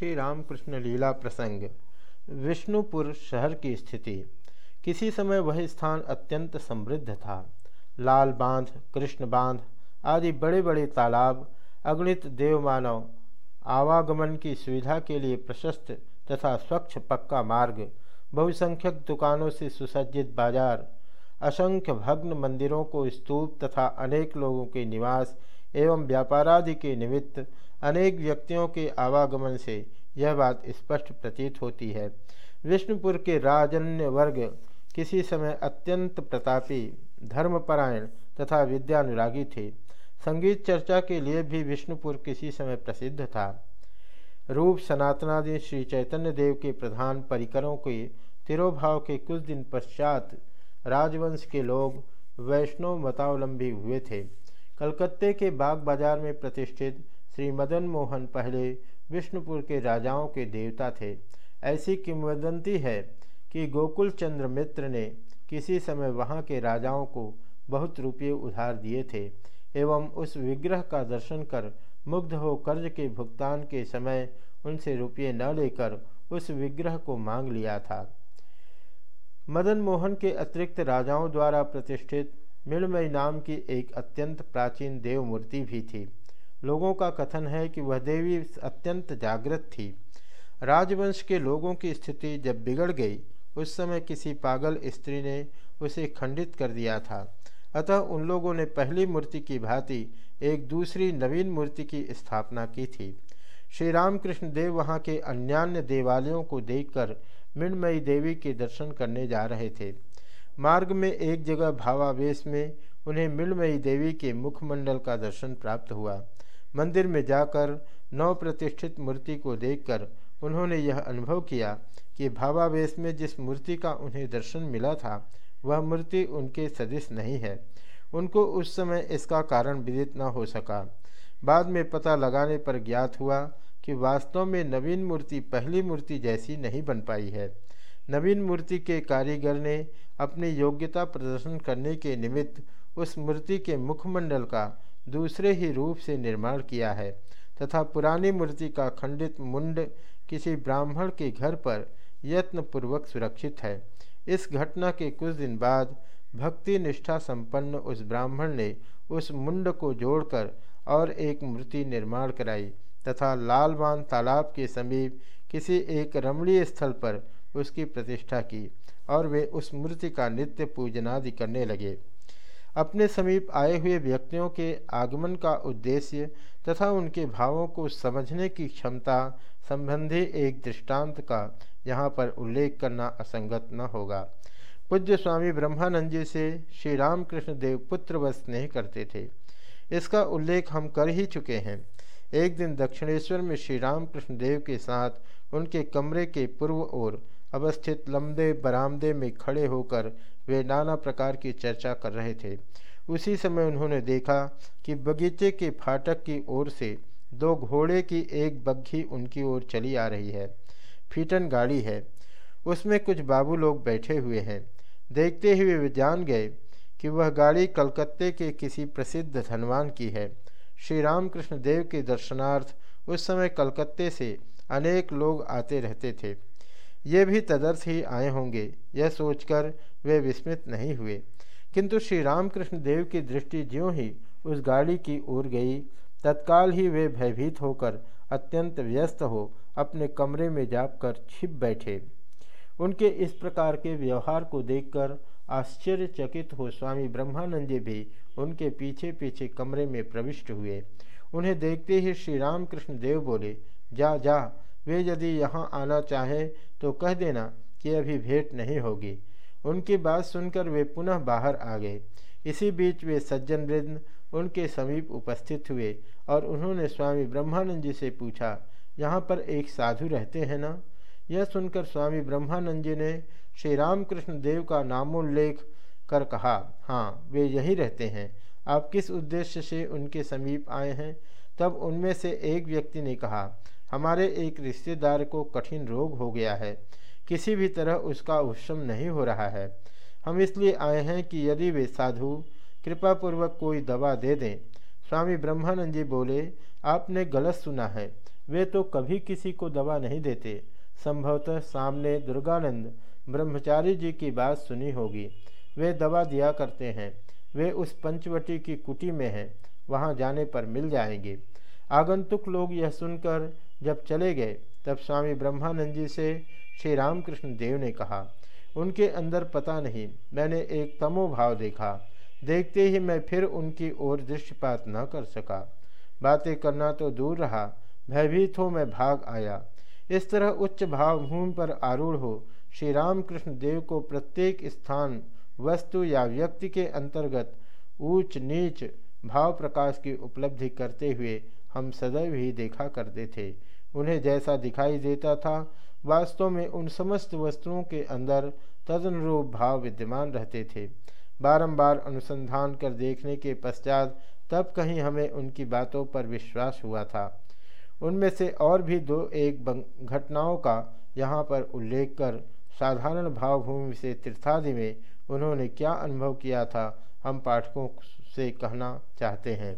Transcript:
श्री रामकृष्ण लीला प्रसंग। विष्णुपुर शहर की स्थिति। किसी समय वह स्थान अत्यंत समृद्ध था। लाल बाँध, कृष्ण बाँध आदि बड़े बड़े तालाब, अगणित देवमानव, आवागमन की सुविधा के लिए प्रशस्त तथा स्वच्छ पक्का मार्ग, बहुसंख्यक दुकानों से सुसज्जित बाज़ार, असंख्य भग्न मंदिरों को स्तूप तथा अनेक लोगों के निवास एवं व्यापारादि के निमित्त अनेक व्यक्तियों के आवागमन से यह बात स्पष्ट प्रतीत होती है। विष्णुपुर के राजन्य वर्ग किसी समय अत्यंत प्रतापी, धर्मपरायण तथा विद्यानुरागी थे। संगीत चर्चा के लिए भी विष्णुपुर किसी समय प्रसिद्ध था। रूप सनातनादि श्री चैतन्य देव के प्रधान परिकरों के तिरोभाव के कुछ दिन पश्चात राजवंश के लोग वैष्णव मतावलंबी हुए थे। कलकत्ते के बाग बाज़ार में प्रतिष्ठित श्री मदन मोहन पहले विष्णुपुर के राजाओं के देवता थे। ऐसी किंवदंती है कि गोकुल चंद्र मित्र ने किसी समय वहाँ के राजाओं को बहुत रुपये उधार दिए थे एवं उस विग्रह का दर्शन कर मुग्ध हो कर्ज के भुगतान के समय उनसे रुपये न लेकर उस विग्रह को मांग लिया था। मदन मोहन के अतिरिक्त राजाओं द्वारा प्रतिष्ठित मृणमयी नाम की एक अत्यंत प्राचीन देव मूर्ति भी थी। लोगों का कथन है कि वह देवी अत्यंत जागृत थी। राजवंश के लोगों की स्थिति जब बिगड़ गई, उस समय किसी पागल स्त्री ने उसे खंडित कर दिया था। अतः उन लोगों ने पहली मूर्ति की भांति एक दूसरी नवीन मूर्ति की स्थापना की थी। श्री रामकृष्ण देव वहाँ के अन्यान्य देवालयों को देखकर मृणमयी देवी के दर्शन करने जा रहे थे। मार्ग में एक जगह भावावेश में उन्हें मिलमयी देवी के मुखमंडल का दर्शन प्राप्त हुआ। मंदिर में जाकर नव प्रतिष्ठित मूर्ति को देखकर उन्होंने यह अनुभव किया कि भावावेश में जिस मूर्ति का उन्हें दर्शन मिला था, वह मूर्ति उनके सदिश नहीं है। उनको उस समय इसका कारण विदित न हो सका। बाद में पता लगाने पर ज्ञात हुआ कि वास्तव में नवीन मूर्ति पहली मूर्ति जैसी नहीं बन पाई है। नवीन मूर्ति के कारीगर ने अपनी योग्यता प्रदर्शन करने के निमित्त उस मूर्ति के मुखमंडल का दूसरे ही रूप से निर्माण किया है, तथा पुरानी मूर्ति का खंडित मुंड किसी ब्राह्मण के घर पर यत्नपूर्वक सुरक्षित है। इस घटना के कुछ दिन बाद भक्ति निष्ठा संपन्न उस ब्राह्मण ने उस मुंड को जोड़कर और एक मूर्ति निर्माण कराई, तथा लालवान तालाब के समीप किसी एक रमणीय स्थल पर उसकी प्रतिष्ठा की और वे उस मूर्ति का नित्य पूजनादि करने लगे। अपने समीप आए हुए व्यक्तियों के आगमन का उद्देश्य तथा उनके भावों को समझने की क्षमता संबंधी एक दृष्टांत का यहाँ पर उल्लेख करना असंगत न होगा। पूज्य स्वामी ब्रह्मानंद जी से श्री रामकृष्ण देव पुत्र व स्नेह करते थे। इसका उल्लेख हम कर ही चुके हैं। एक दिन दक्षिणेश्वर में श्री रामकृष्ण देव के साथ उनके कमरे के पूर्व ओर अवस्थित लंबे बरामदे में खड़े होकर वे नाना प्रकार की चर्चा कर रहे थे। उसी समय उन्होंने देखा कि बगीचे के फाटक की ओर से दो घोड़े की एक बग्घी उनकी ओर चली आ रही है। फीटन गाड़ी है। उसमें कुछ बाबू लोग बैठे हुए हैं। देखते हुए वे जान गए कि वह गाड़ी कलकत्ते के किसी प्रसिद्ध धनवान की है। श्री रामकृष्ण देव के दर्शनार्थ उस समय कलकत्ते से अनेक लोग आते रहते थे। ये भी तदर्थ ही आए होंगे। यह सोचकर वे विस्मित नहीं हुए। किंतु श्री रामकृष्ण देव की दृष्टि ज्यों ही उस गाड़ी की ओर गई, तत्काल ही वे भयभीत होकर अत्यंत व्यस्त हो अपने कमरे में जाकर छिप बैठे। उनके इस प्रकार के व्यवहार को देखकर आश्चर्यचकित हो स्वामी ब्रह्मानंद जी भी उनके पीछे पीछे कमरे में प्रविष्ट हुए। उन्हें देखते ही श्री रामकृष्ण देव बोले, जा जा, वे यदि यहाँ आना चाहें तो कह देना कि अभी भेंट नहीं होगी। उनकी बात सुनकर वे पुनः बाहर आ गए। इसी बीच वे सज्जन वृंद उनके समीप उपस्थित हुए और उन्होंने स्वामी ब्रह्मानंद जी से पूछा, यहाँ पर एक साधु रहते हैं ना? यह सुनकर स्वामी ब्रह्मानंद जी ने श्री रामकृष्ण देव का नामोल्लेख कर कहा हाँ वे यही रहते हैं। आप किस उद्देश्य से उनके समीप आए हैं? तब उनमें से एक व्यक्ति ने कहा हमारे एक रिश्तेदार को कठिन रोग हो गया है। किसी भी तरह उसका उपशम नहीं हो रहा है। हम इसलिए आए हैं कि यदि वे साधु, कृपापूर्वक कोई दवा दे दें। स्वामी ब्रह्मानंद जी बोले, आपने गलत सुना है। वे तो कभी किसी को दवा नहीं देते। संभवतः सामने दुर्गानंद ब्रह्मचारी जी की बात सुनी होगी। वे दवा दिया करते हैं। वे उस पंचवटी की कुटी में हैं। वहाँ जाने पर मिल जाएँगे। आगंतुक लोग यह सुनकर जब चले गए, तब स्वामी ब्रह्मानंद जी से श्री रामकृष्ण देव ने कहा, उनके अंदर पता नहीं, मैंने एक तमो भाव देखा। देखते ही मैं फिर उनकी ओर दृष्टिपात न कर सका। बातें करना तो दूर रहा, भयभीत हो मैं भाग आया। इस तरह उच्च भाव भूमि पर आरूढ़ हो, श्री रामकृष्ण देव को प्रत्येक स्थान, वस्तु या व्यक्ति के अंतर्गत ऊंच नीच भाव प्रकाश की उपलब्धि करते हुए हम सदैव ही देखा करते थे। उन्हें जैसा दिखाई देता था, वास्तव में उन समस्त वस्तुओं के अंदर तदनुरूप भाव विद्यमान रहते थे। बारंबार अनुसंधान कर देखने के पश्चात तब कहीं हमें उनकी बातों पर विश्वास हुआ था। उनमें से और भी दो एक घटनाओं का यहाँ पर उल्लेख कर साधारण भावभूमि से तीर्थादि में उन्होंने क्या अनुभव किया था, हम पाठकों से कहना चाहते हैं।